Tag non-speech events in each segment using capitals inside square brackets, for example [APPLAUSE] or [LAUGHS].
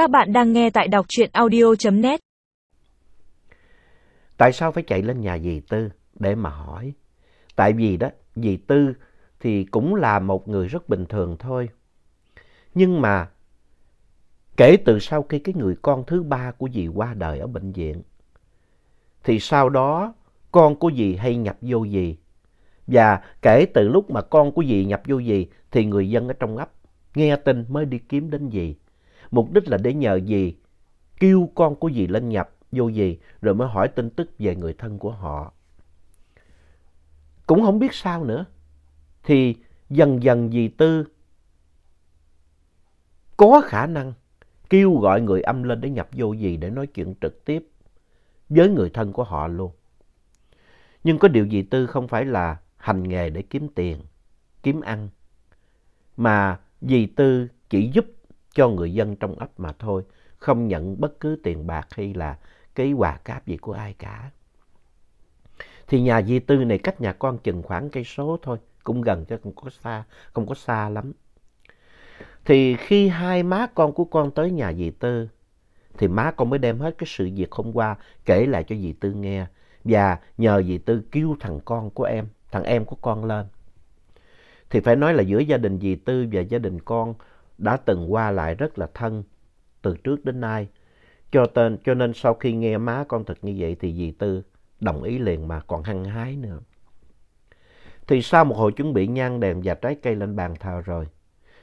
Các bạn đang nghe tại đọc truyện audio.net. Tại sao phải chạy lên nhà dì Tư để mà hỏi? Tại vì đó, dì Tư thì cũng là một người rất bình thường thôi. Nhưng mà kể từ sau khi cái người con thứ ba của dì qua đời ở bệnh viện, thì sau đó con của dì hay nhập vô dì. Và kể từ lúc mà con của dì nhập vô dì thì người dân ở trong ấp nghe tin mới đi kiếm đến dì. Mục đích là để nhờ dì kêu con của dì lên nhập vô dì rồi mới hỏi tin tức về người thân của họ. Cũng không biết sao nữa. Thì dần dần dì Tư có khả năng kêu gọi người âm lên để nhập vô dì để nói chuyện trực tiếp với người thân của họ luôn. Nhưng có điều dì Tư không phải là hành nghề để kiếm tiền, kiếm ăn, mà dì Tư chỉ giúp cho người dân trong ấp mà thôi, không nhận bất cứ tiền bạc hay là cái quà cáp gì của ai cả. Thì nhà dì Tư này cách nhà con chừng khoảng cây số thôi, cũng gần chứ không có xa, không có xa lắm. Thì khi hai má con của con tới nhà dì Tư, thì má con mới đem hết cái sự việc hôm qua kể lại cho dì Tư nghe và nhờ dì Tư kêu thằng con của em, thằng em của con lên. Thì phải nói là giữa gia đình dì Tư và gia đình con đã từng qua lại rất là thân từ trước đến nay. Cho, tên, cho nên sau khi nghe má con thật như vậy thì dì Tư đồng ý liền mà còn hăng hái nữa. Thì sau một hồi chuẩn bị nhang đèn và trái cây lên bàn thờ rồi,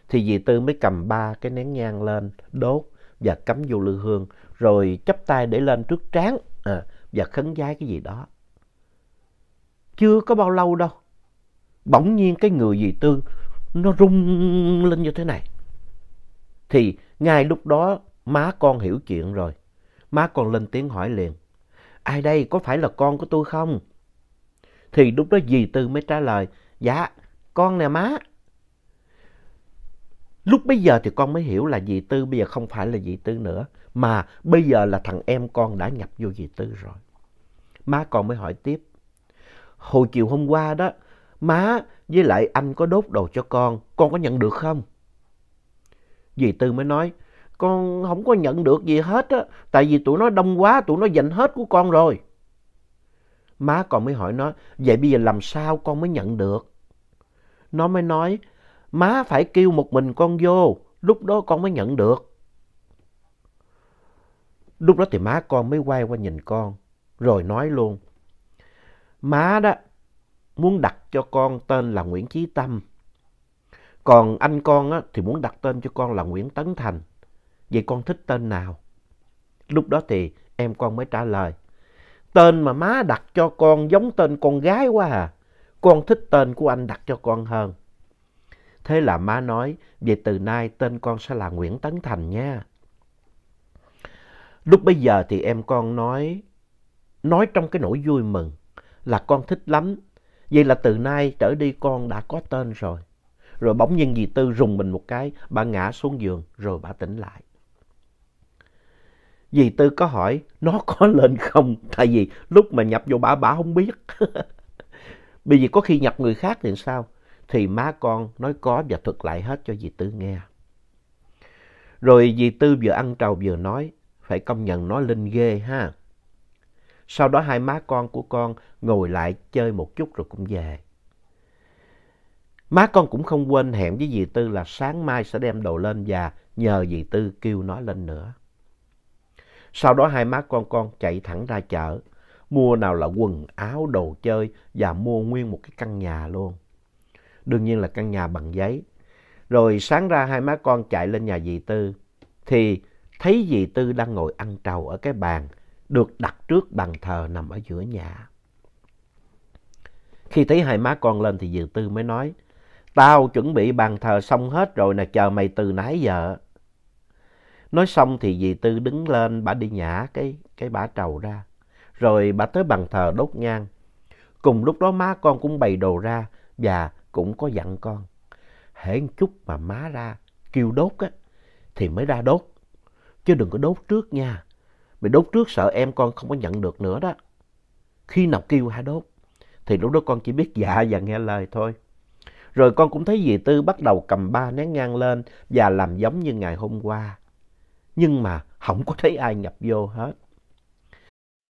thì dì Tư mới cầm ba cái nén nhang lên, đốt và cắm vô lư hương, rồi chắp tay để lên trước trán à, và khấn vái cái gì đó. Chưa có bao lâu đâu, bỗng nhiên cái người dì Tư nó rung lên như thế này. Thì ngay lúc đó má con hiểu chuyện rồi. Má con lên tiếng hỏi liền. Ai đây, có phải là con của tôi không? Thì lúc đó dì Tư mới trả lời. Dạ, con nè má. Lúc bây giờ thì con mới hiểu là dì Tư bây giờ không phải là dì Tư nữa. Mà bây giờ là thằng em con đã nhập vô dì Tư rồi. Má con mới hỏi tiếp. Hồi chiều hôm qua đó, má với lại anh có đốt đồ cho con, con có nhận được không? Dì Tư mới nói, con không có nhận được gì hết á, tại vì tụi nó đông quá, tụi nó giành hết của con rồi. Má còn mới hỏi nó, vậy bây giờ làm sao con mới nhận được? Nó mới nói, má phải kêu một mình con vô, lúc đó con mới nhận được. Lúc đó thì má con mới quay qua nhìn con, rồi nói luôn. Má đó, muốn đặt cho con tên là Nguyễn Chí Tâm. Còn anh con á, thì muốn đặt tên cho con là Nguyễn Tấn Thành. Vậy con thích tên nào? Lúc đó thì em con mới trả lời. Tên mà má đặt cho con giống tên con gái quá à. Con thích tên của anh đặt cho con hơn. Thế là má nói, về từ nay tên con sẽ là Nguyễn Tấn Thành nha. Lúc bây giờ thì em con nói, nói trong cái nỗi vui mừng là con thích lắm. Vậy là từ nay trở đi con đã có tên rồi. Rồi bỗng nhiên dì Tư rùng mình một cái, bà ngã xuống giường rồi bà tỉnh lại. Dì Tư có hỏi nó có [LAUGHS] lên không? Tại vì lúc mà nhập vô bà, bà không biết. [LAUGHS] Bởi vì có khi nhập người khác thì sao? Thì má con nói có và thuật lại hết cho dì Tư nghe. Rồi dì Tư vừa ăn trầu vừa nói, phải công nhận nó linh ghê ha. Sau đó hai má con của con ngồi lại chơi một chút rồi cũng về. Má con cũng không quên hẹn với dì Tư là sáng mai sẽ đem đồ lên và nhờ dì Tư kêu nó lên nữa. Sau đó hai má con con chạy thẳng ra chợ, mua nào là quần áo, đồ chơi và mua nguyên một cái căn nhà luôn. Đương nhiên là căn nhà bằng giấy. Rồi sáng ra hai má con chạy lên nhà dì Tư, thì thấy dì Tư đang ngồi ăn trầu ở cái bàn, được đặt trước bàn thờ nằm ở giữa nhà. Khi thấy hai má con lên thì dì Tư mới nói, Tao chuẩn bị bàn thờ xong hết rồi nè, chờ mày từ nãy giờ. Nói xong thì dì Tư đứng lên, bà đi nhả cái, cái bả trầu ra. Rồi bà tới bàn thờ đốt nhang. Cùng lúc đó má con cũng bày đồ ra và cũng có dặn con. Hễ chút mà má ra kêu đốt á, thì mới ra đốt. Chứ đừng có đốt trước nha. Mày đốt trước sợ em con không có nhận được nữa đó. Khi nào kêu hả đốt. Thì lúc đó con chỉ biết dạ và nghe lời thôi. Rồi con cũng thấy dì Tư bắt đầu cầm ba nén ngang lên và làm giống như ngày hôm qua. Nhưng mà không có thấy ai nhập vô hết.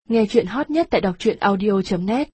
Nghe chuyện hot nhất tại đọc truyện audio.net